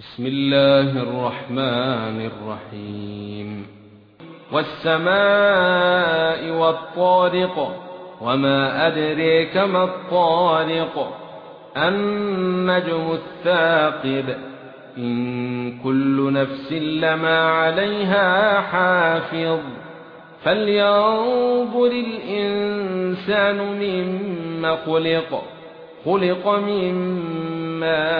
بسم الله الرحمن الرحيم. والسماء والطارق وما أدريك ما الطارق. النجم الثاقب إن كل نفس لما عليها حافظ. فلينظر الإنسان مما خلق خلق من ماء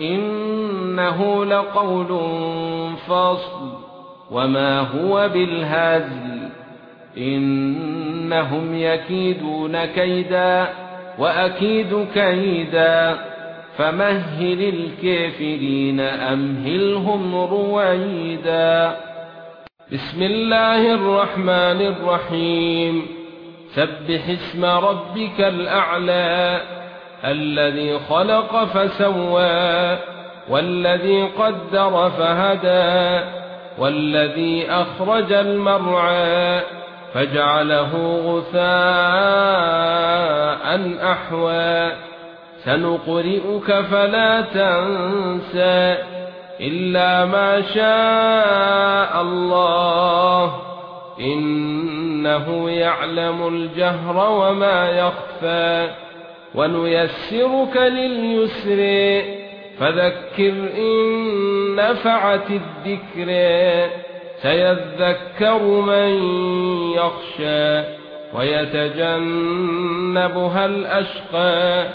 إنه لقول فصل. وما هو بالهزل. إنهم يكيدون كيدا وأكيد كيدا. فمهل الكافرين أمهلهم رويدا. بسم الله الرحمن الرحيم. سبح اسم ربك الأعلى. الذي خلق فسوى والذي قدر فهدى والذي أخرج المرعى فجعله غثاء أحوى. سنقرئك فلا تنسى إلا ما شاء الله إنه يعلم الجهر وما يخفى. ونيسرك لليسر. فذكر إن نفعت الذكر. سيذكر من يخشى ويتجنبها الأشقى.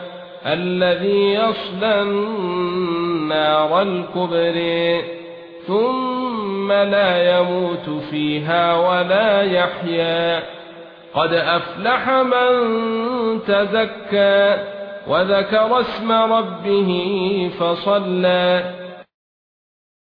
الذي يصلى النار الكبرى ثم لا يموت فيها ولا يحيا. قد أفلح من تزكى وذكر اسم ربه فصلى